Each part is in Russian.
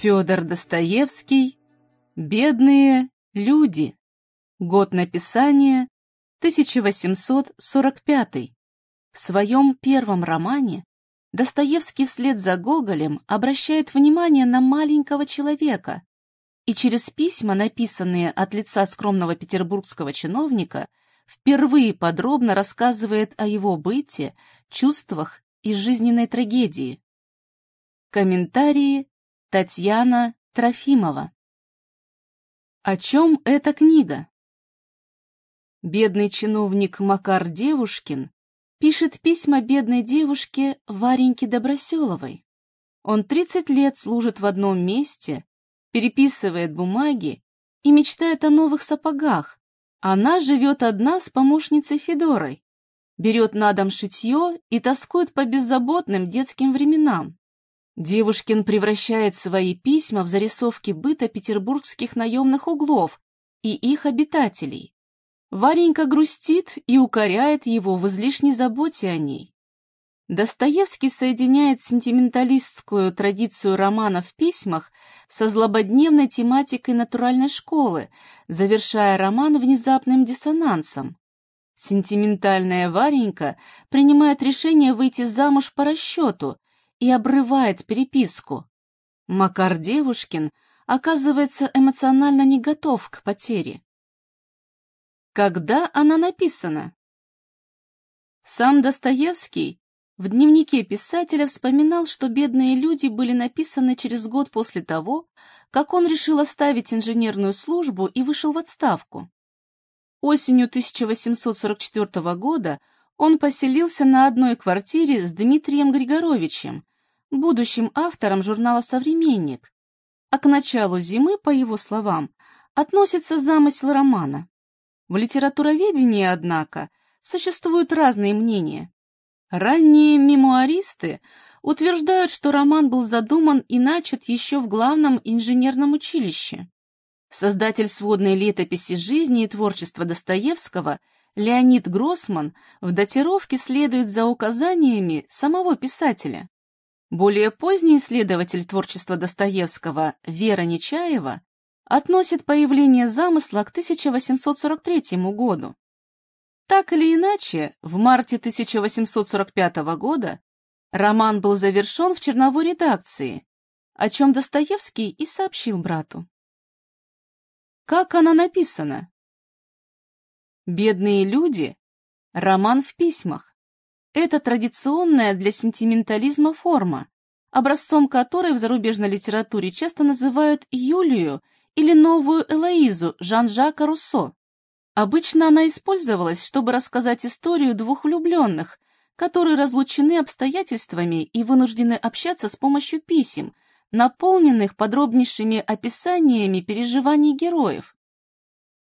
Федор Достоевский «Бедные люди». Год написания 1845. В своем первом романе Достоевский вслед за Гоголем обращает внимание на маленького человека и через письма, написанные от лица скромного петербургского чиновника, впервые подробно рассказывает о его быте, чувствах и жизненной трагедии. Комментарии Татьяна Трофимова О чем эта книга? Бедный чиновник Макар Девушкин пишет письма бедной девушке Вареньке Доброселовой. Он 30 лет служит в одном месте, переписывает бумаги и мечтает о новых сапогах. Она живет одна с помощницей Федорой, берет на дом шитье и тоскует по беззаботным детским временам. Девушкин превращает свои письма в зарисовки быта петербургских наемных углов и их обитателей. Варенька грустит и укоряет его в излишней заботе о ней. Достоевский соединяет сентименталистскую традицию романа в письмах со злободневной тематикой натуральной школы, завершая роман внезапным диссонансом. Сентиментальная Варенька принимает решение выйти замуж по расчету и обрывает переписку. Макар Девушкин оказывается эмоционально не готов к потере. Когда она написана? Сам Достоевский в дневнике писателя вспоминал, что «Бедные люди» были написаны через год после того, как он решил оставить инженерную службу и вышел в отставку. Осенью 1844 года он поселился на одной квартире с Дмитрием Григоровичем, будущим автором журнала «Современник», а к началу зимы, по его словам, относится замысел романа. В литературоведении, однако, существуют разные мнения. Ранние мемуаристы утверждают, что роман был задуман и начат еще в главном инженерном училище. Создатель сводной летописи жизни и творчества Достоевского Леонид Гроссман в датировке следует за указаниями самого писателя. Более поздний исследователь творчества Достоевского Вера Нечаева относит появление замысла к 1843 году. Так или иначе, в марте 1845 года роман был завершен в черновой редакции, о чем Достоевский и сообщил брату. Как она написана? «Бедные люди» — роман в письмах. Это традиционная для сентиментализма форма, образцом которой в зарубежной литературе часто называют Юлию или новую Элоизу Жан-Жака Руссо. Обычно она использовалась, чтобы рассказать историю двух влюбленных, которые разлучены обстоятельствами и вынуждены общаться с помощью писем, наполненных подробнейшими описаниями переживаний героев.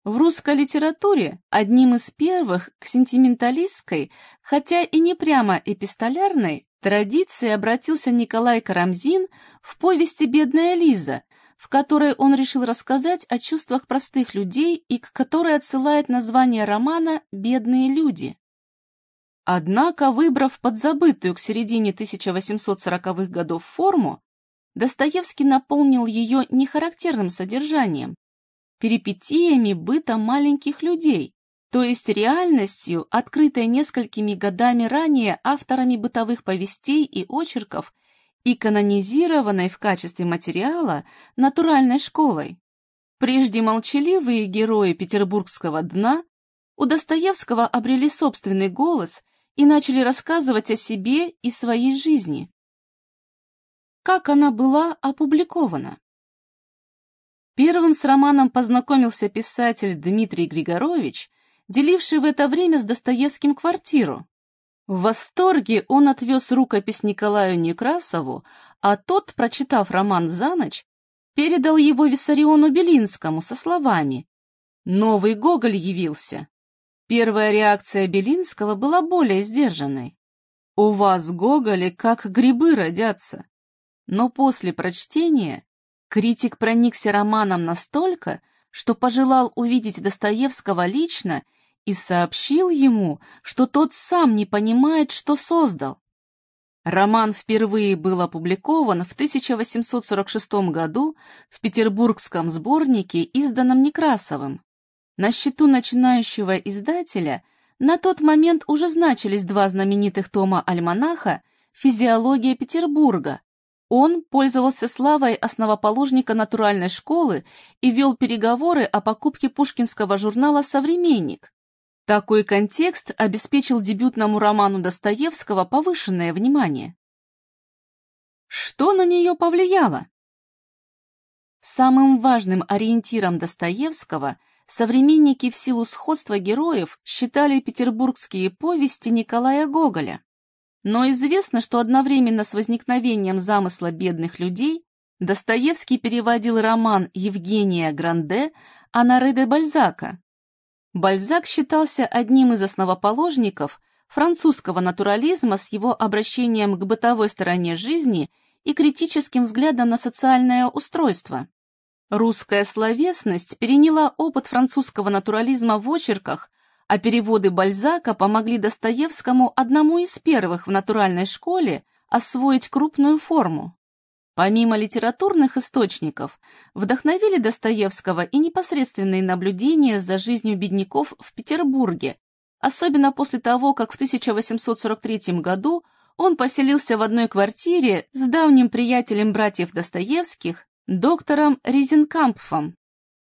В русской литературе одним из первых к сентименталистской, хотя и не прямо эпистолярной, традиции обратился Николай Карамзин в повести «Бедная Лиза», в которой он решил рассказать о чувствах простых людей и к которой отсылает название романа «Бедные люди». Однако, выбрав подзабытую к середине 1840-х годов форму, Достоевский наполнил ее нехарактерным содержанием, перипетиями быта маленьких людей, то есть реальностью, открытой несколькими годами ранее авторами бытовых повестей и очерков и канонизированной в качестве материала натуральной школой. Прежде молчаливые герои петербургского дна у Достоевского обрели собственный голос и начали рассказывать о себе и своей жизни. Как она была опубликована? Первым с романом познакомился писатель Дмитрий Григорович, деливший в это время с Достоевским квартиру. В восторге он отвез рукопись Николаю Некрасову, а тот, прочитав роман за ночь, передал его Виссариону Белинскому со словами «Новый Гоголь явился». Первая реакция Белинского была более сдержанной. «У вас, Гоголи, как грибы родятся». Но после прочтения критик проникся романом настолько, что пожелал увидеть Достоевского лично и сообщил ему, что тот сам не понимает, что создал. Роман впервые был опубликован в 1846 году в петербургском сборнике, изданном Некрасовым. На счету начинающего издателя на тот момент уже значились два знаменитых тома альманаха «Физиология Петербурга». Он пользовался славой основоположника натуральной школы и вел переговоры о покупке пушкинского журнала «Современник». Такой контекст обеспечил дебютному роману Достоевского повышенное внимание. Что на нее повлияло? Самым важным ориентиром Достоевского современники в силу сходства героев считали петербургские повести Николая Гоголя. Но известно, что одновременно с возникновением замысла бедных людей Достоевский переводил роман Евгения Гранде Анаре де Бальзака, Бальзак считался одним из основоположников французского натурализма с его обращением к бытовой стороне жизни и критическим взглядом на социальное устройство. Русская словесность переняла опыт французского натурализма в очерках, а переводы Бальзака помогли Достоевскому одному из первых в натуральной школе освоить крупную форму. Помимо литературных источников, вдохновили Достоевского и непосредственные наблюдения за жизнью бедняков в Петербурге, особенно после того, как в 1843 году он поселился в одной квартире с давним приятелем братьев Достоевских, доктором Ризенкампфом.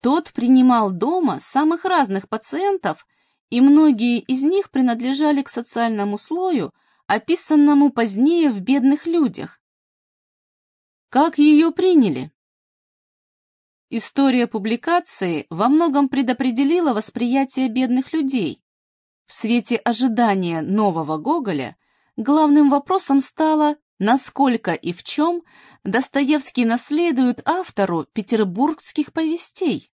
Тот принимал дома самых разных пациентов, и многие из них принадлежали к социальному слою, описанному позднее в «Бедных людях», как ее приняли? История публикации во многом предопределила восприятие бедных людей. В свете ожидания нового Гоголя главным вопросом стало, насколько и в чем Достоевский наследует автору петербургских повестей.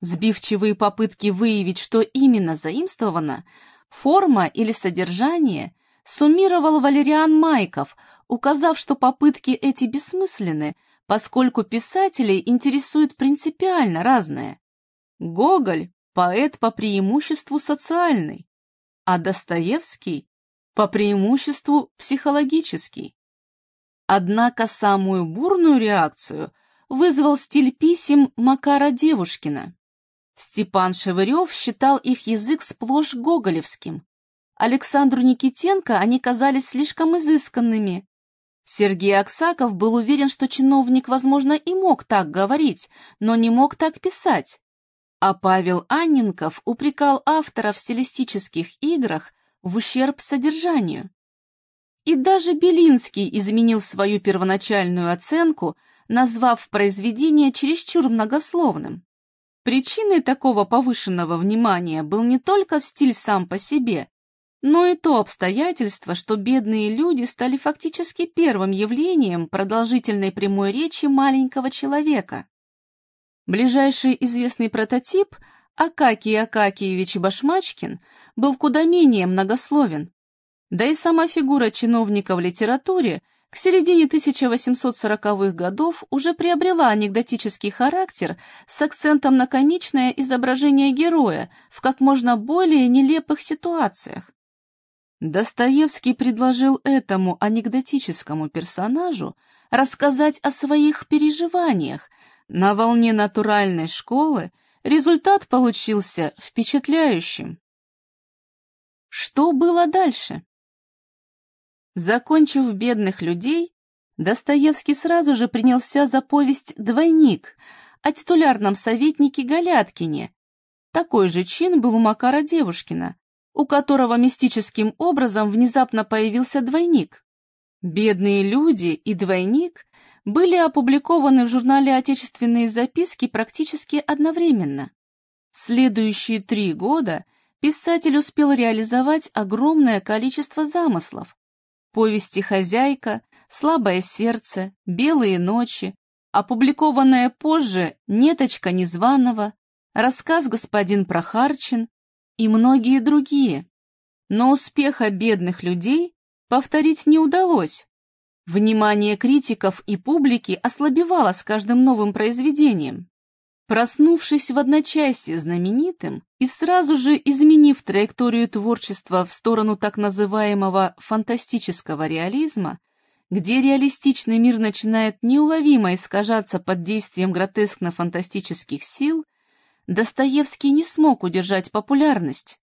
Сбивчивые попытки выявить, что именно заимствовано, форма или содержание, суммировал Валериан Майков, указав, что попытки эти бессмысленны, поскольку писателей интересует принципиально разное. Гоголь – поэт по преимуществу социальный, а Достоевский – по преимуществу психологический. Однако самую бурную реакцию вызвал стиль писем Макара Девушкина. Степан Шевырев считал их язык сплошь гоголевским. Александру Никитенко они казались слишком изысканными, Сергей Аксаков был уверен, что чиновник, возможно, и мог так говорить, но не мог так писать. А Павел Анненков упрекал автора в стилистических играх в ущерб содержанию. И даже Белинский изменил свою первоначальную оценку, назвав произведение чересчур многословным. Причиной такого повышенного внимания был не только стиль сам по себе, но и то обстоятельство, что бедные люди стали фактически первым явлением продолжительной прямой речи маленького человека. Ближайший известный прототип, Акакий Акакиевич Башмачкин, был куда менее многословен. Да и сама фигура чиновника в литературе к середине 1840-х годов уже приобрела анекдотический характер с акцентом на комичное изображение героя в как можно более нелепых ситуациях. Достоевский предложил этому анекдотическому персонажу рассказать о своих переживаниях. На волне натуральной школы результат получился впечатляющим. Что было дальше? Закончив «Бедных людей», Достоевский сразу же принялся за повесть «Двойник» о титулярном советнике Галяткине. Такой же чин был у Макара Девушкина, у которого мистическим образом внезапно появился двойник. «Бедные люди» и «Двойник» были опубликованы в журнале «Отечественные записки» практически одновременно. В следующие три года писатель успел реализовать огромное количество замыслов. Повести «Хозяйка», «Слабое сердце», «Белые ночи», опубликованная позже «Неточка незваного», рассказ «Господин Прохарчин», и многие другие. Но успеха бедных людей повторить не удалось. Внимание критиков и публики ослабевало с каждым новым произведением. Проснувшись в одночасье знаменитым и сразу же изменив траекторию творчества в сторону так называемого фантастического реализма, где реалистичный мир начинает неуловимо искажаться под действием гротескно-фантастических сил, Достоевский не смог удержать популярность.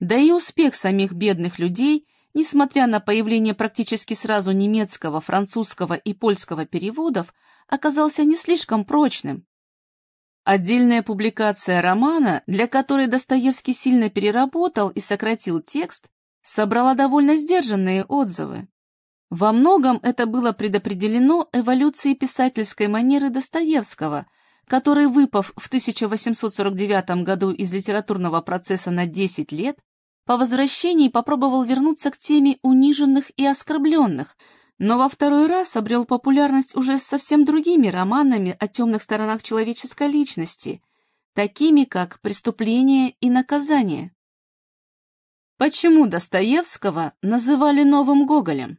Да и успех самих бедных людей, несмотря на появление практически сразу немецкого, французского и польского переводов, оказался не слишком прочным. Отдельная публикация романа, для которой Достоевский сильно переработал и сократил текст, собрала довольно сдержанные отзывы. Во многом это было предопределено эволюцией писательской манеры Достоевского, который, выпав в 1849 году из литературного процесса на 10 лет, по возвращении попробовал вернуться к теме униженных и оскорбленных, но во второй раз обрел популярность уже с совсем другими романами о темных сторонах человеческой личности, такими как «Преступление и наказание». Почему Достоевского называли новым Гоголем?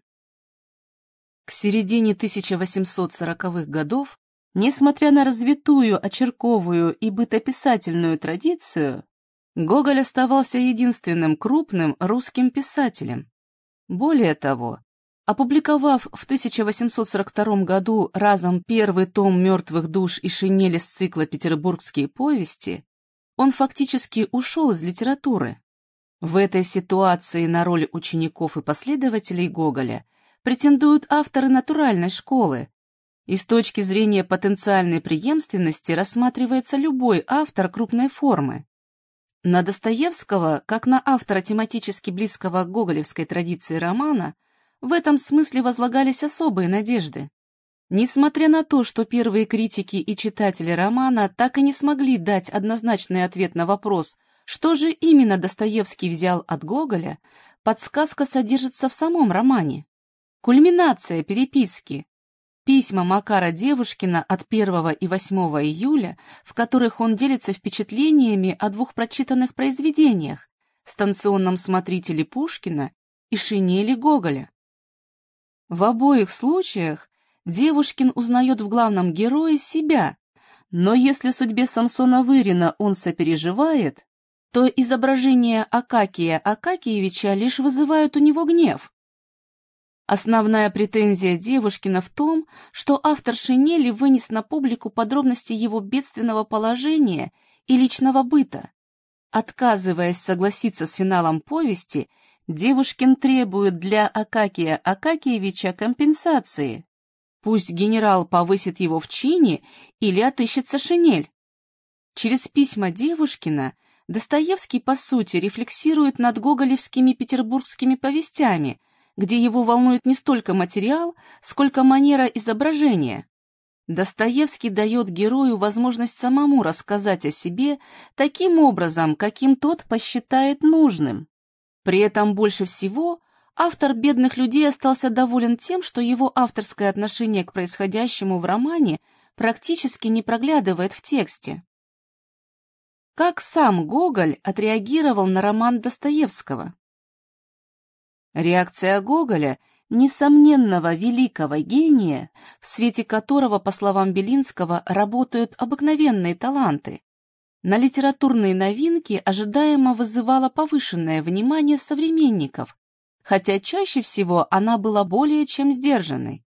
К середине 1840-х годов, несмотря на развитую очерковую и бытописательную традицию, Гоголь оставался единственным крупным русским писателем. Более того, опубликовав в 1842 году разом первый том «Мертвых душ» и «Шинели» с цикла «Петербургские повести», он фактически ушел из литературы. В этой ситуации на роль учеников и последователей Гоголя претендуют авторы натуральной школы, и с точки зрения потенциальной преемственности рассматривается любой автор крупной формы. На Достоевского, как на автора тематически близкого к гоголевской традиции романа, в этом смысле возлагались особые надежды. Несмотря на то, что первые критики и читатели романа так и не смогли дать однозначный ответ на вопрос, что же именно Достоевский взял от Гоголя, подсказка содержится в самом романе. Кульминация переписки, Письма Макара Девушкина от 1 и 8 июля, в которых он делится впечатлениями о двух прочитанных произведениях «Станционном смотрителе Пушкина» и «Шинели Гоголя». В обоих случаях Девушкин узнает в главном герое себя, но если судьбе Самсона Вырина он сопереживает, то изображения Акакия Акакиевича лишь вызывают у него гнев. Основная претензия Девушкина в том, что автор «Шинели» вынес на публику подробности его бедственного положения и личного быта. Отказываясь согласиться с финалом повести, Девушкин требует для Акакия Акакиевича компенсации. Пусть генерал повысит его в чине или отыщется шинель. Через письма Девушкина Достоевский, по сути, рефлексирует над гоголевскими петербургскими повестями – где его волнует не столько материал, сколько манера изображения. Достоевский дает герою возможность самому рассказать о себе таким образом, каким тот посчитает нужным. При этом больше всего автор «Бедных людей» остался доволен тем, что его авторское отношение к происходящему в романе практически не проглядывает в тексте. Как сам Гоголь отреагировал на роман Достоевского? Реакция Гоголя, несомненного великого гения, в свете которого, по словам Белинского, работают обыкновенные таланты, на литературные новинки ожидаемо вызывала повышенное внимание современников, хотя чаще всего она была более чем сдержанной.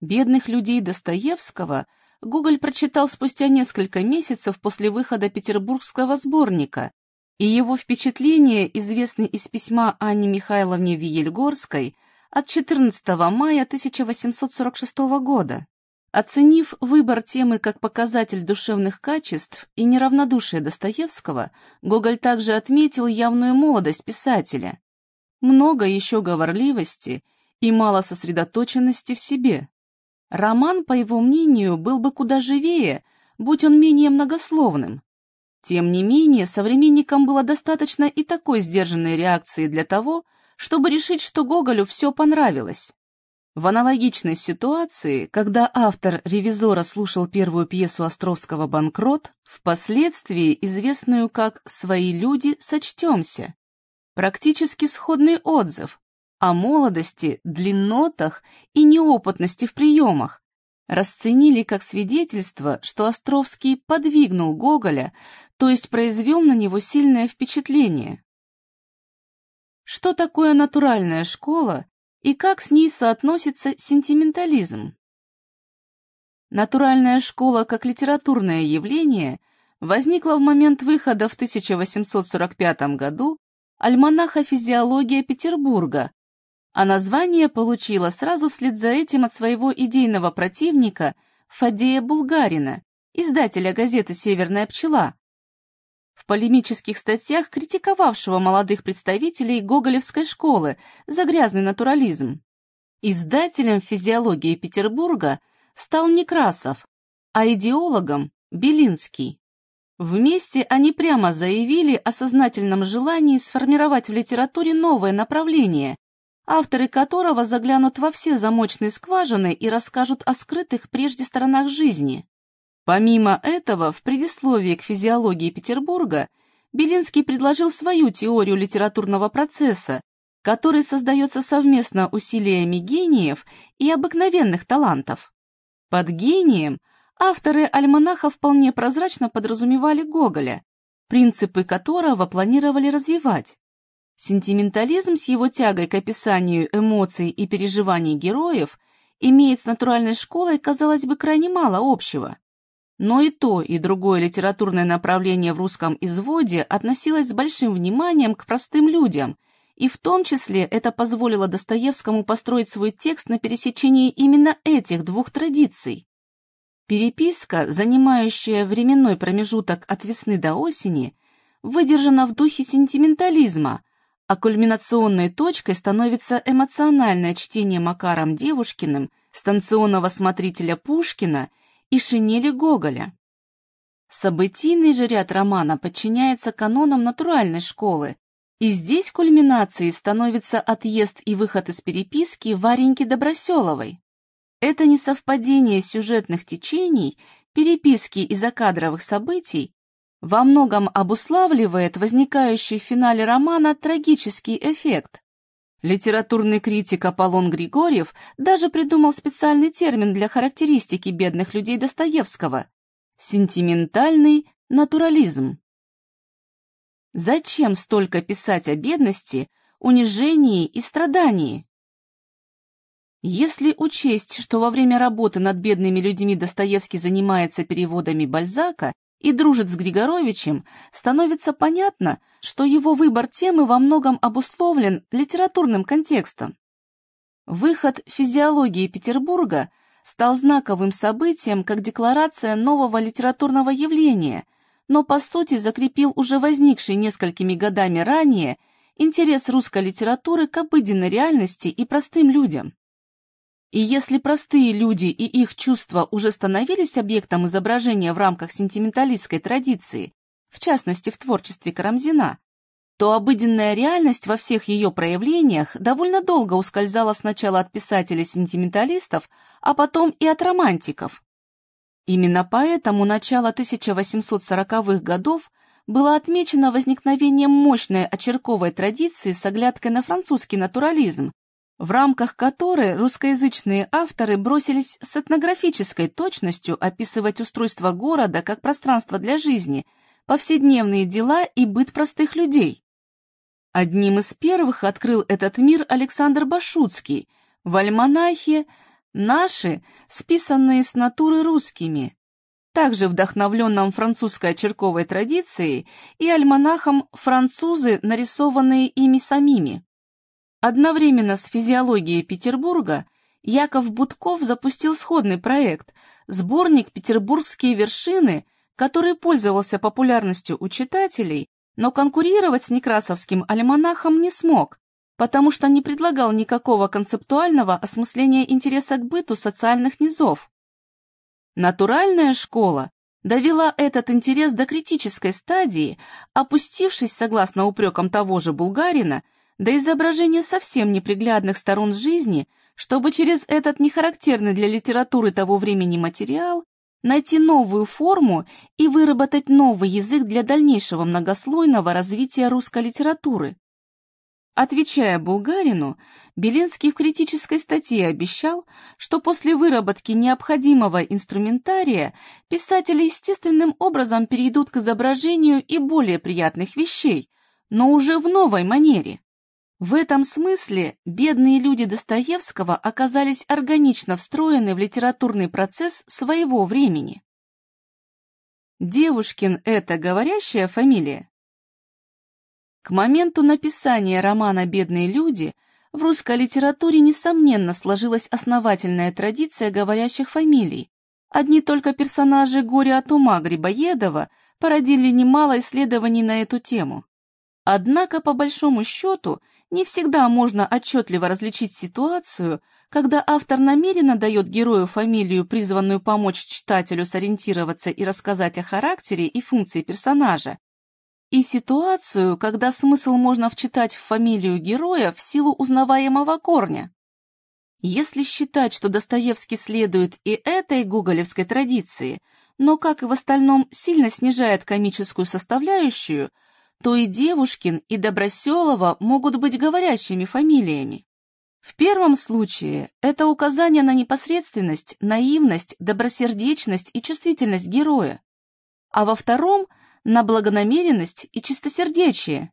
«Бедных людей» Достоевского Гоголь прочитал спустя несколько месяцев после выхода петербургского сборника, и его впечатления известны из письма Анне Михайловне Виельгорской от 14 мая 1846 года. Оценив выбор темы как показатель душевных качеств и неравнодушие Достоевского, Гоголь также отметил явную молодость писателя. Много еще говорливости и мало сосредоточенности в себе. Роман, по его мнению, был бы куда живее, будь он менее многословным, тем не менее, современникам было достаточно и такой сдержанной реакции для того, чтобы решить, что Гоголю все понравилось. В аналогичной ситуации, когда автор «Ревизора» слушал первую пьесу Островского «Банкрот», впоследствии известную как «Свои люди, сочтемся», практически сходный отзыв о молодости, длиннотах и неопытности в приемах, расценили как свидетельство, что Островский подвигнул Гоголя, то есть произвел на него сильное впечатление. Что такое натуральная школа и как с ней соотносится сентиментализм. Натуральная школа как литературное явление возникла в момент выхода в 1845 году альманаха «Физиология Петербурга», а название получила сразу вслед за этим от своего идейного противника Фадея Булгарина, издателя газеты «Северная пчела», в полемических статьях критиковавшего молодых представителей Гоголевской школы за грязный натурализм. Издателем физиологии Петербурга стал Некрасов, а идеологом – Белинский. Вместе они прямо заявили о сознательном желании сформировать в литературе новое направление, авторы которого заглянут во все замочные скважины и расскажут о скрытых прежде сторонах жизни. Помимо этого, в предисловии к физиологии Петербурга Белинский предложил свою теорию литературного процесса, который создается совместно усилиями гениев и обыкновенных талантов. Под гением авторы альманаха вполне прозрачно подразумевали Гоголя, принципы которого планировали развивать. Сентиментализм с его тягой к описанию эмоций и переживаний героев имеет с натуральной школой, казалось бы, крайне мало общего. Но и то, и другое литературное направление в русском изводе относилось с большим вниманием к простым людям, и в том числе это позволило Достоевскому построить свой текст на пересечении именно этих двух традиций. Переписка, занимающая временной промежуток от весны до осени, выдержана в духе сентиментализма, а кульминационной точкой становится эмоциональное чтение Макаром Девушкиным станционного смотрителя Пушкина и шинели Гоголя. Событийный же ряд романа подчиняется канонам натуральной школы, и здесь кульминацией становится отъезд и выход из переписки Вареньки Доброселовой. Это несовпадение сюжетных течений, переписки и закадровых событий во многом обуславливает возникающий в финале романа трагический эффект. Литературный критик Аполлон Григорьев даже придумал специальный термин для характеристики бедных людей Достоевского – сентиментальный натурализм. Зачем столько писать о бедности, унижении и страдании? Если учесть, что во время работы над бедными людьми Достоевский занимается переводами Бальзака и дружит с Григоровичем, становится понятно, что его выбор темы во многом обусловлен литературным контекстом. Выход физиологии Петербурга стал знаковым событием как декларация нового литературного явления, но по сути закрепил уже возникший несколькими годами ранее интерес русской литературы к обыденной реальности и простым людям. И если простые люди и их чувства уже становились объектом изображения в рамках сентименталистской традиции, в частности в творчестве Карамзина, то обыденная реальность во всех ее проявлениях довольно долго ускользала сначала от писателей-сентименталистов, а потом и от романтиков. Именно поэтому начало 1840-х годов было отмечено возникновением мощной очерковой традиции с оглядкой на французский натурализм, в рамках которой русскоязычные авторы бросились с этнографической точностью описывать устройство города как пространство для жизни, повседневные дела и быт простых людей. Одним из первых открыл этот мир Александр Башуцкий в альманахе «Наши, списанные с натуры русскими», также вдохновленном французской очерковой традицией и альманахом «Французы, нарисованные ими самими». Одновременно с физиологией Петербурга Яков Будков запустил сходный проект – сборник «Петербургские вершины», который пользовался популярностью у читателей, но конкурировать с некрасовским альманахом не смог, потому что не предлагал никакого концептуального осмысления интереса к быту социальных низов. Натуральная школа довела этот интерес до критической стадии, опустившись, согласно упрекам того же Булгарина, до изображения совсем неприглядных сторон жизни, чтобы через этот нехарактерный для литературы того времени материал найти новую форму и выработать новый язык для дальнейшего многослойного развития русской литературы. Отвечая Булгарину, Белинский в критической статье обещал, что после выработки необходимого инструментария писатели естественным образом перейдут к изображению и более приятных вещей, но уже в новой манере. В этом смысле бедные люди Достоевского оказались органично встроены в литературный процесс своего времени. Девушкин – это говорящая фамилия? К моменту написания романа «Бедные люди» в русской литературе, несомненно, сложилась основательная традиция говорящих фамилий. Одни только персонажи «Горе от ума» Грибоедова породили немало исследований на эту тему. Однако, по большому счету, не всегда можно отчетливо различить ситуацию, когда автор намеренно дает герою фамилию, призванную помочь читателю сориентироваться и рассказать о характере и функции персонажа, и ситуацию, когда смысл можно вчитать в фамилию героя в силу узнаваемого корня. Если считать, что Достоевский следует и этой гоголевской традиции, но, как и в остальном, сильно снижает комическую составляющую, то и Девушкин, и Доброселова могут быть говорящими фамилиями. В первом случае это указание на непосредственность, наивность, добросердечность и чувствительность героя, а во втором – на благонамеренность и чистосердечие.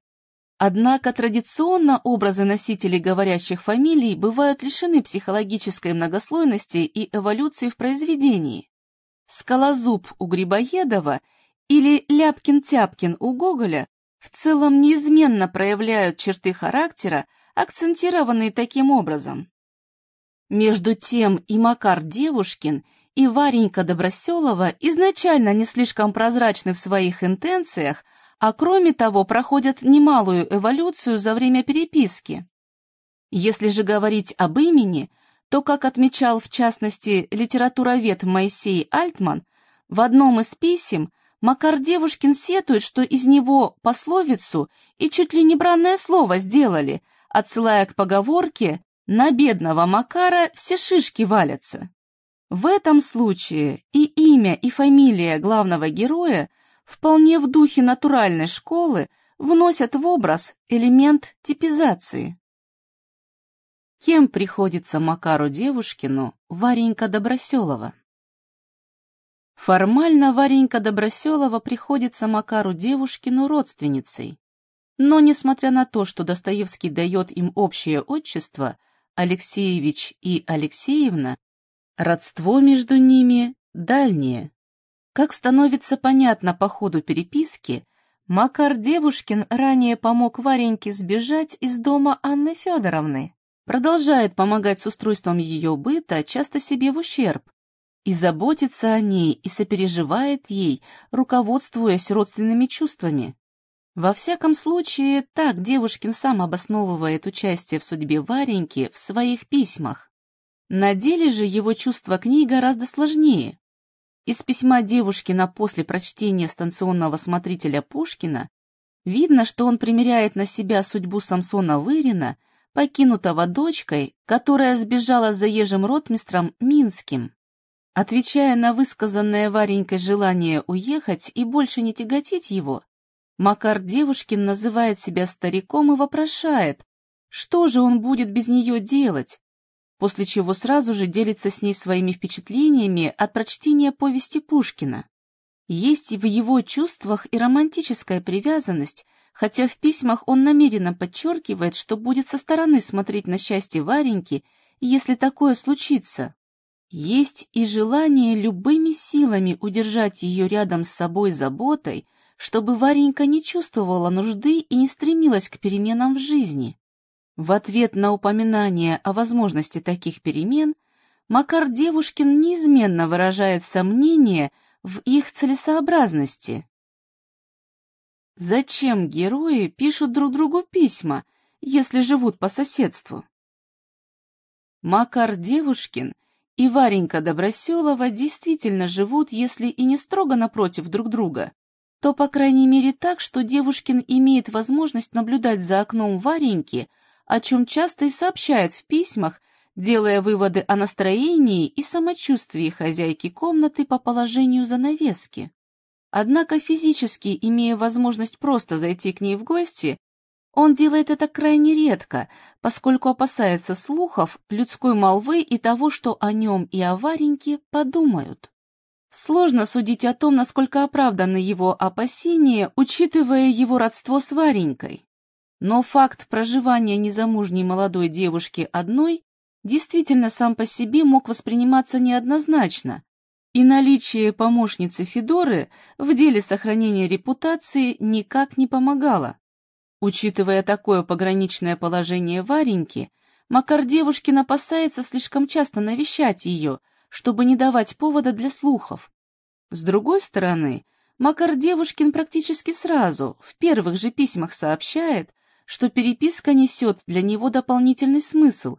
Однако традиционно образы носителей говорящих фамилий бывают лишены психологической многослойности и эволюции в произведении. Скалозуб у Грибоедова или Ляпкин-Тяпкин у Гоголя в целом неизменно проявляют черты характера, акцентированные таким образом. Между тем и Макар Девушкин – и Варенька Доброселова изначально не слишком прозрачны в своих интенциях, а кроме того проходят немалую эволюцию за время переписки. Если же говорить об имени, то, как отмечал в частности литературовед Моисей Альтман, в одном из писем Макар Девушкин сетует, что из него пословицу и чуть ли не бранное слово сделали, отсылая к поговорке «на бедного Макара все шишки валятся». В этом случае и имя, и фамилия главного героя вполне в духе натуральной школы вносят в образ элемент типизации. Кем приходится Макару Девушкину Варенька Доброселова? Формально Варенька Доброселова приходится Макару Девушкину родственницей. Но, несмотря на то, что Достоевский дает им общее отчество, Алексеевич и Алексеевна, Родство между ними дальнее. Как становится понятно по ходу переписки, Макар Девушкин ранее помог Вареньке сбежать из дома Анны Федоровны, продолжает помогать с устройством ее быта, часто себе в ущерб, и заботится о ней и сопереживает ей, руководствуясь родственными чувствами. Во всяком случае, так Девушкин сам обосновывает участие в судьбе Вареньки в своих письмах. На деле же его чувство к ней гораздо сложнее. Из письма девушки на после прочтения станционного смотрителя Пушкина видно, что он примеряет на себя судьбу Самсона Вырина, покинутого дочкой, которая сбежала за ежем ротмистром Минским. Отвечая на высказанное Варенькой желание уехать и больше не тяготить его, Макар Девушкин называет себя стариком и вопрошает, что же он будет без нее делать, после чего сразу же делится с ней своими впечатлениями от прочтения повести Пушкина. Есть в его чувствах и романтическая привязанность, хотя в письмах он намеренно подчеркивает, что будет со стороны смотреть на счастье Вареньки, если такое случится. Есть и желание любыми силами удержать ее рядом с собой заботой, чтобы Варенька не чувствовала нужды и не стремилась к переменам в жизни. В ответ на упоминание о возможности таких перемен Макар Девушкин неизменно выражает сомнение в их целесообразности. Зачем герои пишут друг другу письма, если живут по соседству? Макар Девушкин и Варенька Доброселова действительно живут, если и не строго напротив друг друга, то, по крайней мере, так, что Девушкин имеет возможность наблюдать за окном Вареньки – о чем часто и сообщает в письмах, делая выводы о настроении и самочувствии хозяйки комнаты по положению занавески. Однако физически, имея возможность просто зайти к ней в гости, он делает это крайне редко, поскольку опасается слухов, людской молвы и того, что о нем и о Вареньке подумают. Сложно судить о том, насколько оправданы его опасения, учитывая его родство с Варенькой. Но факт проживания незамужней молодой девушки одной действительно сам по себе мог восприниматься неоднозначно, и наличие помощницы Федоры в деле сохранения репутации никак не помогало. Учитывая такое пограничное положение Вареньки, Макар девушкин опасается слишком часто навещать ее, чтобы не давать повода для слухов. С другой стороны, Макар Девушкин практически сразу, в первых же письмах сообщает, что переписка несет для него дополнительный смысл.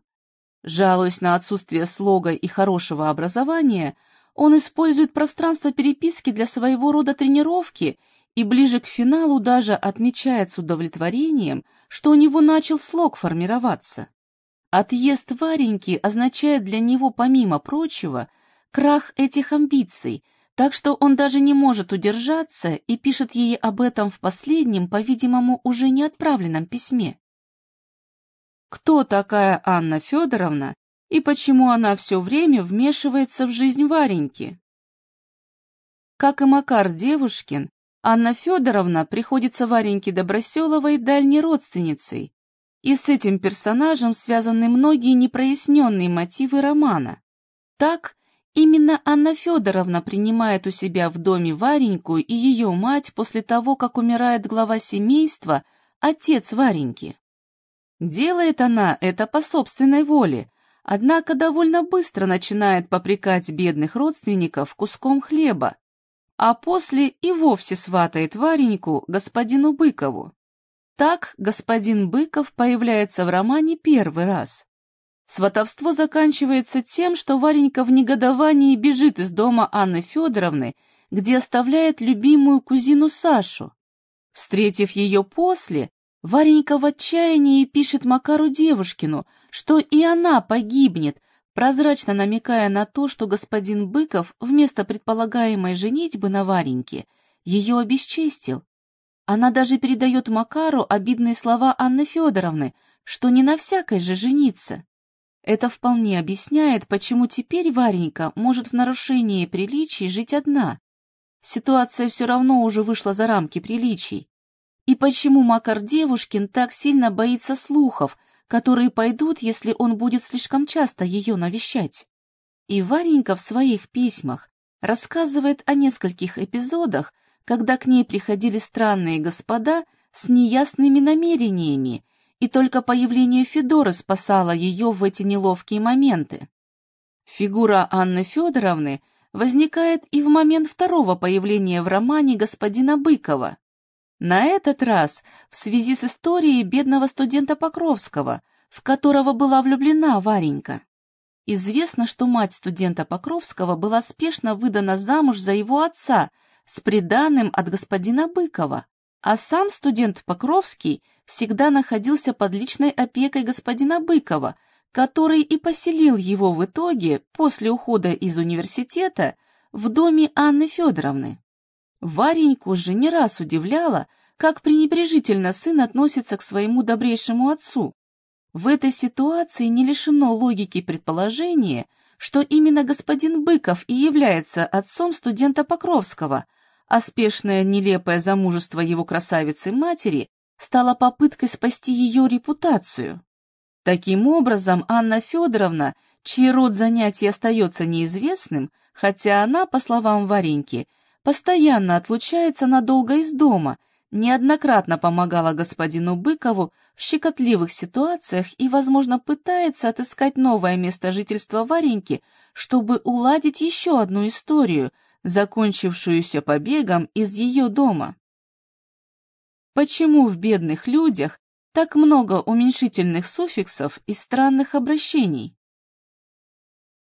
Жалуясь на отсутствие слога и хорошего образования, он использует пространство переписки для своего рода тренировки и ближе к финалу даже отмечает с удовлетворением, что у него начал слог формироваться. Отъезд Вареньки означает для него, помимо прочего, крах этих амбиций, так что он даже не может удержаться и пишет ей об этом в последнем, по-видимому, уже не отправленном письме. Кто такая Анна Федоровна и почему она все время вмешивается в жизнь Вареньки? Как и Макар Девушкин, Анна Федоровна приходится Вареньке Доброселовой дальней родственницей, и с этим персонажем связаны многие непроясненные мотивы романа. Так, именно Анна Федоровна принимает у себя в доме Вареньку и ее мать после того, как умирает глава семейства, отец Вареньки. Делает она это по собственной воле, однако довольно быстро начинает попрекать бедных родственников куском хлеба, а после и вовсе сватает Вареньку господину Быкову. Так господин Быков появляется в романе первый раз. Сватовство заканчивается тем, что Варенька в негодовании бежит из дома Анны Федоровны, где оставляет любимую кузину Сашу. Встретив ее после, Варенька в отчаянии пишет Макару Девушкину, что и она погибнет, прозрачно намекая на то, что господин Быков вместо предполагаемой женитьбы на Вареньке ее обесчестил. Она даже передает Макару обидные слова Анны Федоровны, что не на всякой же жениться. Это вполне объясняет, почему теперь Варенька может в нарушении приличий жить одна. Ситуация все равно уже вышла за рамки приличий. И почему Макар Девушкин так сильно боится слухов, которые пойдут, если он будет слишком часто ее навещать? И Варенька в своих письмах рассказывает о нескольких эпизодах, когда к ней приходили странные господа с неясными намерениями, и только появление Федоры спасало ее в эти неловкие моменты. Фигура Анны Федоровны возникает и в момент второго появления в романе господина Быкова. На этот раз в связи с историей бедного студента Покровского, в которого была влюблена Варенька. Известно, что мать студента Покровского была спешно выдана замуж за его отца – с приданым от господина Быкова, а сам студент Покровский всегда находился под личной опекой господина Быкова, который и поселил его в итоге после ухода из университета в доме Анны Федоровны. Вареньку же не раз удивляло, как пренебрежительно сын относится к своему добрейшему отцу. В этой ситуации не лишено логики предположение, что именно господин Быков и является отцом студента Покровского, а спешное нелепое замужество его красавицы-матери стало попыткой спасти ее репутацию. Таким образом, Анна Федоровна, чей род занятий остается неизвестным, хотя она, по словам Вареньки, постоянно отлучается надолго из дома – неоднократно помогала господину Быкову в щекотливых ситуациях и, возможно, пытается отыскать новое место жительства Вареньки, чтобы уладить еще одну историю, закончившуюся побегом из ее дома. Почему в бедных людях так много уменьшительных суффиксов и странных обращений?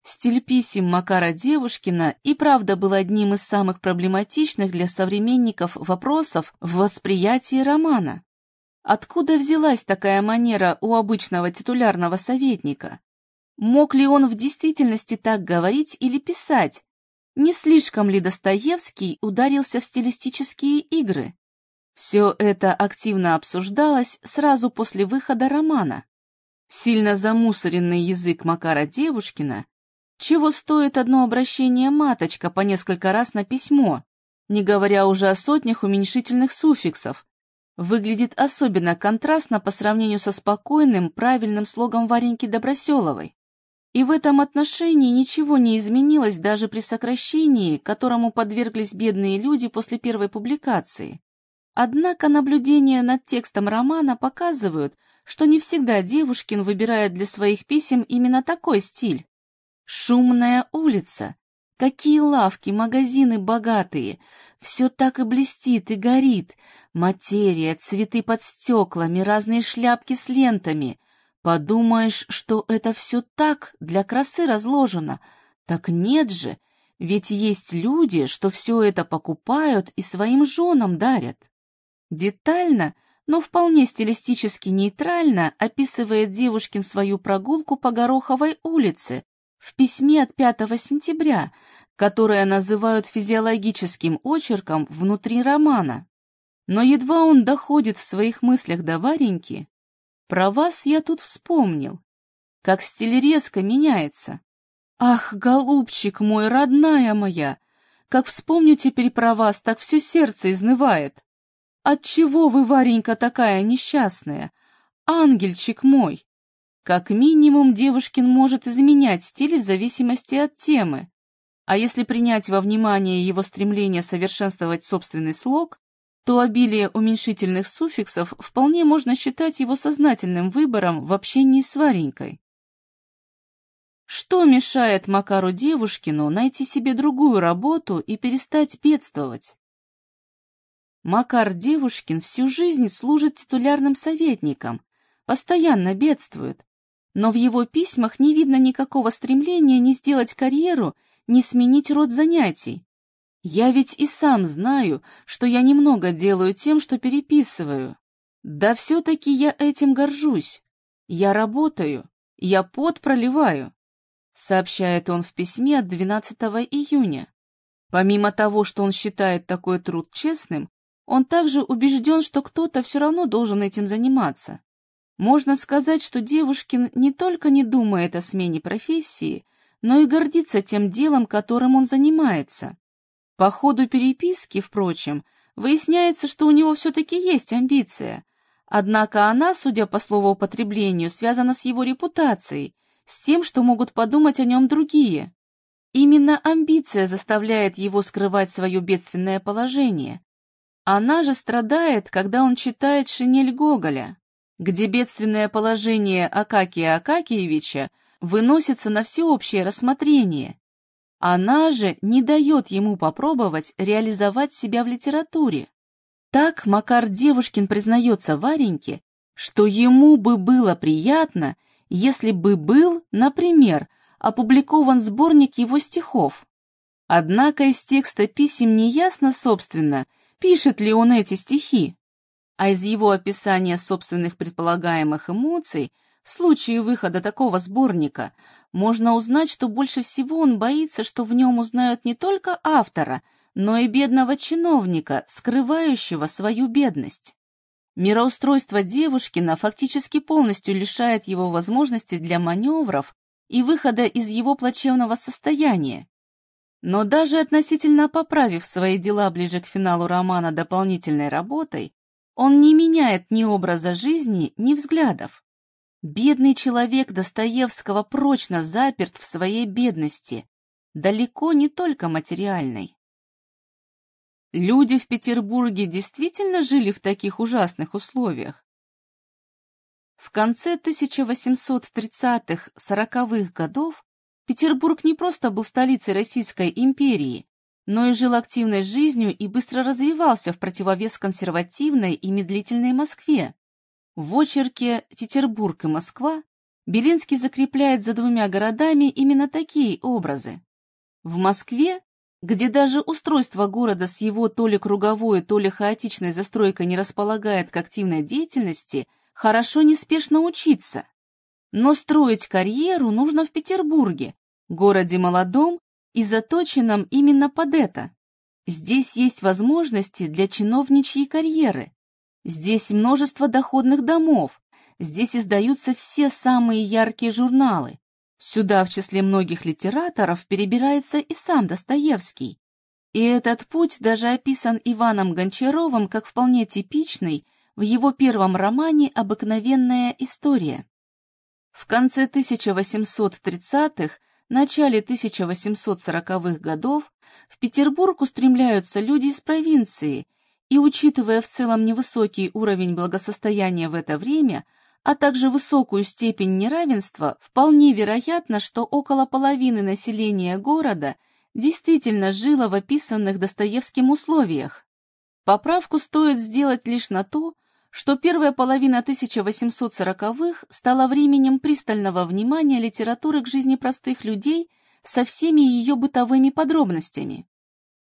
Стиль писем Макара Девушкина и правда был одним из самых проблематичных для современников вопросов в восприятии романа. Откуда взялась такая манера у обычного титулярного советника? Мог ли он в действительности так говорить или писать? Не слишком ли Достоевский ударился в стилистические игры? Все это активно обсуждалось сразу после выхода романа. Сильно замусоренный язык Макара Девушкина чего стоит одно обращение «маточка» по несколько раз на письмо, не говоря уже о сотнях уменьшительных суффиксов. выглядит особенно контрастно по сравнению со спокойным, правильным слогом Вареньки Доброселовой. И в этом отношении ничего не изменилось даже при сокращении, которому подверглись бедные люди после первой публикации. Однако наблюдения над текстом романа показывают, что не всегда Девушкин выбирает для своих писем именно такой стиль. Шумная улица, Какие лавки, магазины богатые. Все так и блестит, и горит. Материя, цветы под стеклами, разные шляпки с лентами. Подумаешь, что это все так, для красы разложено. Так нет же, ведь есть люди, что все это покупают и своим женам дарят. Детально, но вполне стилистически нейтрально описывает Девушкин свою прогулку по Гороховой улице, в письме от 5 сентября, которое называют физиологическим очерком внутри романа. Но едва он доходит в своих мыслях до Вареньки, про вас я тут вспомнил, как стиль резко меняется. Ах, голубчик мой, родная моя, как вспомню теперь про вас, так все сердце изнывает. Отчего вы, Варенька, такая несчастная? Ангельчик мой! Как минимум, Девушкин может изменять стиль в зависимости от темы. А если принять во внимание его стремление совершенствовать собственный слог, то обилие уменьшительных суффиксов вполне можно считать его сознательным выбором в общении с Варенькой. Что мешает Макару Девушкину найти себе другую работу и перестать бедствовать? Макар Девушкин всю жизнь служит титулярным советником, постоянно бедствует, но в его письмах не видно никакого стремления ни сделать карьеру, ни сменить род занятий. Я ведь и сам знаю, что я немного делаю тем, что переписываю. Да все-таки я этим горжусь. Я работаю, я пот проливаю, сообщает он в письме от 12 июня. Помимо того, что он считает такой труд честным, он также убежден, что кто-то все равно должен этим заниматься. Можно сказать, что Девушкин не только не думает о смене профессии, но и гордится тем делом, которым он занимается. По ходу переписки, впрочем, выясняется, что у него все-таки есть амбиция. Однако она, судя по словоупотреблению, связана с его репутацией, с тем, что могут подумать о нем другие. Именно амбиция заставляет его скрывать свое бедственное положение. Она же страдает, когда он читает «Шинель Гоголя» где бедственное положение Акакия Акакиевича выносится на всеобщее рассмотрение. Она же не дает ему попробовать реализовать себя в литературе. Так Макар Девушкин признается Вареньке, что ему бы было приятно, если бы был, например, опубликован сборник его стихов. Однако из текста писем не ясно, собственно, пишет ли он эти стихи а из его описания собственных предполагаемых эмоций в случае выхода такого сборника можно узнать, что больше всего он боится, что в нем узнают не только автора, но и бедного чиновника, скрывающего свою бедность. Мироустройство Девушкина фактически полностью лишает его возможности для маневров и выхода из его плачевного состояния. Но даже относительно поправив свои дела ближе к финалу романа дополнительной работой, он не меняет ни образа жизни, ни взглядов. Бедный человек Достоевского прочно заперт в своей бедности, далеко не только материальной. Люди в Петербурге действительно жили в таких ужасных условиях. В конце 1830-40-х годов Петербург не просто был столицей Российской империи, но и жил активной жизнью и быстро развивался в противовес консервативной и медлительной Москве. В очерке «Петербург и Москва» Белинский закрепляет за двумя городами именно такие образы. В Москве, где даже устройство города с его то ли круговой, то ли хаотичной застройкой не располагает к активной деятельности, хорошо неспешно учиться. Но строить карьеру нужно в Петербурге, городе молодом и заточенном именно под это. Здесь есть возможности для чиновничьей карьеры. Здесь множество доходных домов. Здесь издаются все самые яркие журналы. Сюда в числе многих литераторов перебирается и сам Достоевский. И этот путь даже описан Иваном Гончаровым как вполне типичный, в его первом романе «Обыкновенная история». В конце 1830-х, начале 1840-х годов в Петербург устремляются люди из провинции, и, учитывая в целом невысокий уровень благосостояния в это время, а также высокую степень неравенства, вполне вероятно, что около половины населения города действительно жило в описанных Достоевским условиях. Поправку стоит сделать лишь на то, что первая половина 1840-х стала временем пристального внимания литературы к жизни простых людей со всеми ее бытовыми подробностями.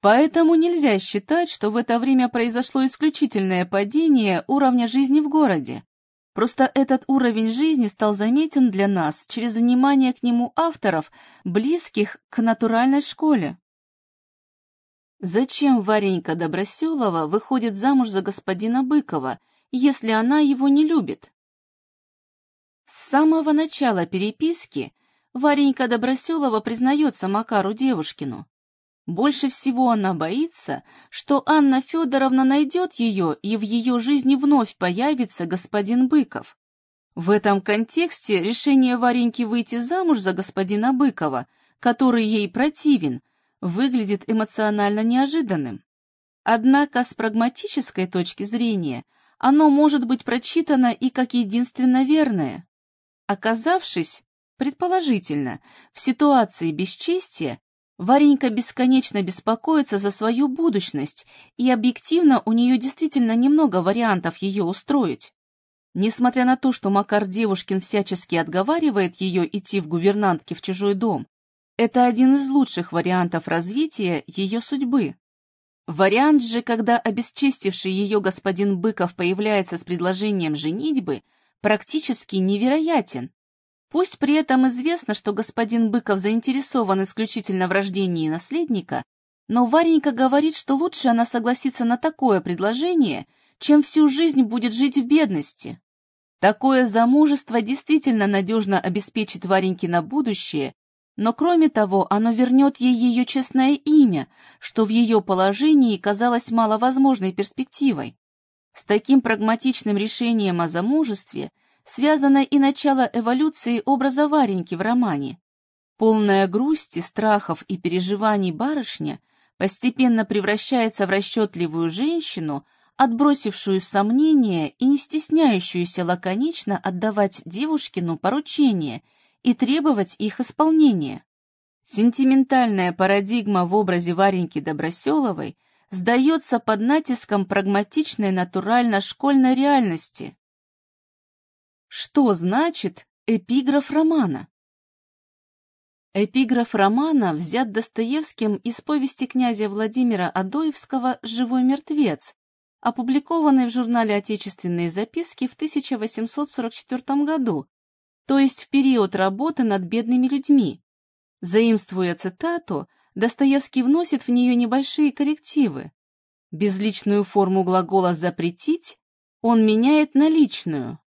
Поэтому нельзя считать, что в это время произошло исключительное падение уровня жизни в городе. Просто этот уровень жизни стал заметен для нас через внимание к нему авторов, близких к натуральной школе. Зачем Варенька Доброселова выходит замуж за господина Быкова, если она его не любит? С самого начала переписки Варенька Доброселова признается Макару Девушкину. Больше всего она боится, что Анна Федоровна найдет ее, и в ее жизни вновь появится господин Быков. В этом контексте решение Вареньки выйти замуж за господина Быкова, который ей противен, выглядит эмоционально неожиданным. Однако с прагматической точки зрения оно может быть прочитано и как единственно верное. Оказавшись, предположительно, в ситуации бесчестия, Варенька бесконечно беспокоится за свою будущность, и объективно у нее действительно немного вариантов ее устроить. Несмотря на то, что Макар Девушкин всячески отговаривает ее идти в гувернантки в чужой дом, это один из лучших вариантов развития ее судьбы. Вариант же, когда обесчестивший ее господин Быков появляется с предложением женитьбы, практически невероятен. Пусть при этом известно, что господин Быков заинтересован исключительно в рождении наследника, но Варенька говорит, что лучше она согласится на такое предложение, чем всю жизнь будет жить в бедности. Такое замужество действительно надежно обеспечит Вареньке на будущее но кроме того, оно вернет ей ее честное имя, что в ее положении казалось маловозможной перспективой. С таким прагматичным решением о замужестве связано и начало эволюции образа Вареньки в романе. Полная грусти, страхов и переживаний барышня постепенно превращается в расчетливую женщину, отбросившую сомнения и не стесняющуюся лаконично отдавать девушкину поручения – и требовать их исполнения. Сентиментальная парадигма в образе Вареньки Доброселовой сдается под натиском прагматичной натурально-школьной реальности. Что значит эпиграф романа? Эпиграф романа взят Достоевским из повести князя Владимира Адоевского «Живой мертвец», опубликованной в журнале «Отечественные записки» в 1844 году то есть в период работы над бедными людьми. Заимствуя цитату, Достоевский вносит в нее небольшие коррективы. Безличную форму глагола «запретить» он меняет на личную.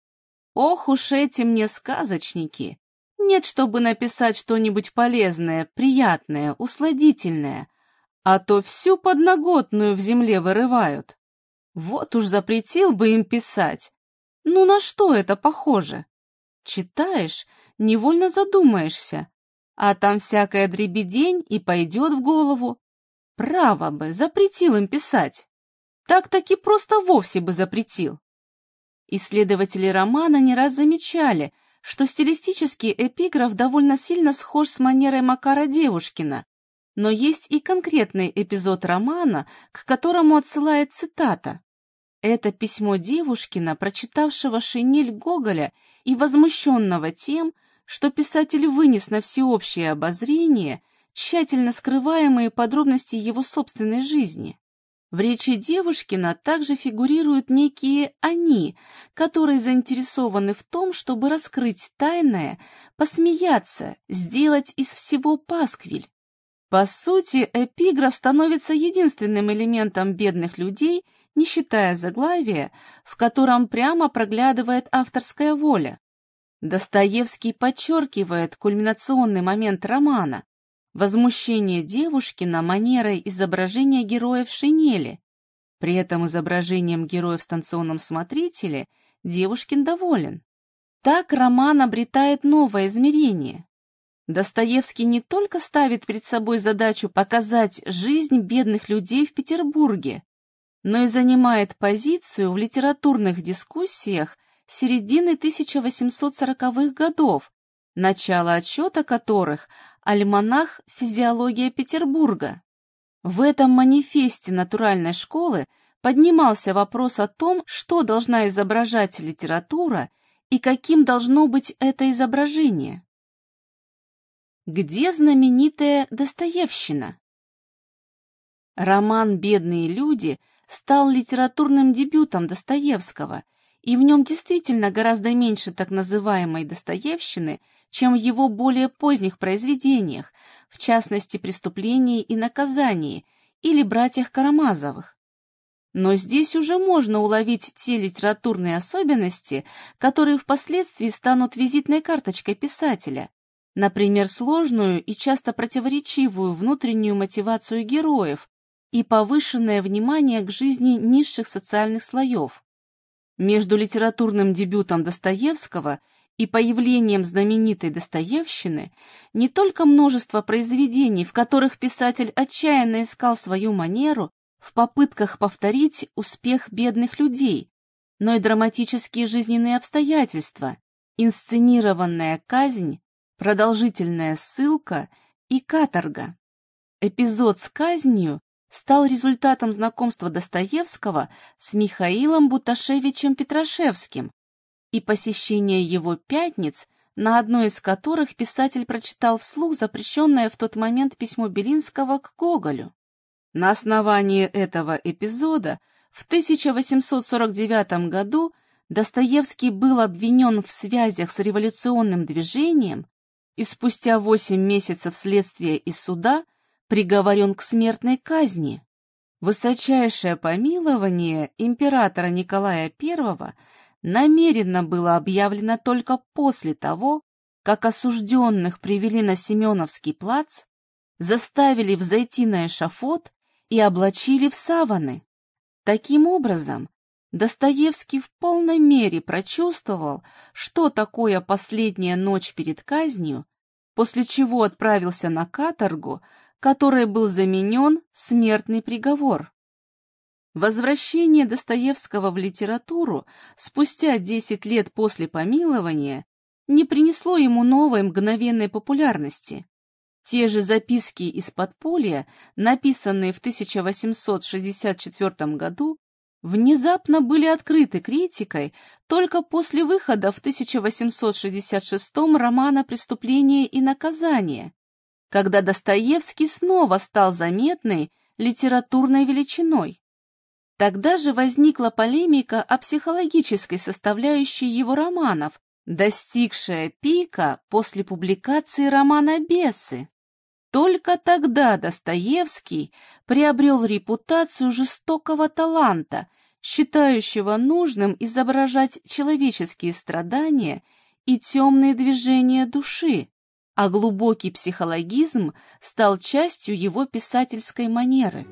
Ох уж эти мне сказочники! Нет, чтобы написать что-нибудь полезное, приятное, усладительное, а то всю подноготную в земле вырывают. Вот уж запретил бы им писать. Ну на что это похоже? Читаешь, невольно задумаешься, а там всякая дребедень и пойдет в голову. Право бы, запретил им писать. Так-таки просто вовсе бы запретил. Исследователи романа не раз замечали, что стилистический эпиграф довольно сильно схож с манерой Макара Девушкина, но есть и конкретный эпизод романа, к которому отсылает цитата. Это письмо Девушкина, прочитавшего «Шинель» Гоголя и возмущенного тем, что писатель вынес на всеобщее обозрение тщательно скрываемые подробности его собственной жизни. В речи Девушкина также фигурируют некие «они», которые заинтересованы в том, чтобы раскрыть тайное, посмеяться, сделать из всего пасквиль. По сути, эпиграф становится единственным элементом бедных людей – не считая заглавия, в котором прямо проглядывает авторская воля. Достоевский подчеркивает кульминационный момент романа – возмущение девушки на манерой изображения героя в шинели. При этом изображением героя в станционном смотрителе Девушкин доволен. Так роман обретает новое измерение. Достоевский не только ставит перед собой задачу показать жизнь бедных людей в Петербурге, но и занимает позицию в литературных дискуссиях середины 1840-х годов, начало отсчета которых – альманах «Физиология Петербурга». В этом манифесте натуральной школы поднимался вопрос о том, что должна изображать литература и каким должно быть это изображение. Где знаменитая Достоевщина? Роман «Бедные люди» стал литературным дебютом Достоевского, и в нем действительно гораздо меньше так называемой Достоевщины, чем в его более поздних произведениях, в частности «Преступлении и наказании» или «Братьях Карамазовых». Но здесь уже можно уловить те литературные особенности, которые впоследствии станут визитной карточкой писателя, например, сложную и часто противоречивую внутреннюю мотивацию героев и повышенное внимание к жизни низших социальных слоев. Между литературным дебютом Достоевского и появлением знаменитой Достоевщины не только множество произведений, в которых писатель отчаянно искал свою манеру в попытках повторить успех бедных людей, но и драматические жизненные обстоятельства, инсценированная казнь, продолжительная ссылка и каторга. Эпизод с казнью стал результатом знакомства Достоевского с Михаилом Буташевичем Петрашевским, и посещение его пятниц, на одной из которых писатель прочитал вслух запрещенное в тот момент письмо Белинского к Гоголю. На основании этого эпизода в 1849 году Достоевский был обвинен в связях с революционным движением и спустя восемь месяцев следствия и суда приговорен к смертной казни. Высочайшее помилование императора Николая I намеренно было объявлено только после того, как осужденных привели на Семеновский плац, заставили взойти на эшафот и облачили в саваны. Таким образом, Достоевский в полной мере прочувствовал, что такое последняя ночь перед казнью, после чего отправился на каторгу, которой был заменен смертный приговор. Возвращение Достоевского в литературу спустя 10 лет после помилования не принесло ему новой мгновенной популярности. Те же записки из подполья, написанные в 1864 году, внезапно были открыты критикой только после выхода в 1866 романа «Преступление и наказание», когда Достоевский снова стал заметной литературной величиной. Тогда же возникла полемика о психологической составляющей его романов, достигшая пика после публикации романа «Бесы». Только тогда Достоевский приобрел репутацию жестокого таланта, считающего нужным изображать человеческие страдания и темные движения души, а глубокий психологизм стал частью его писательской манеры.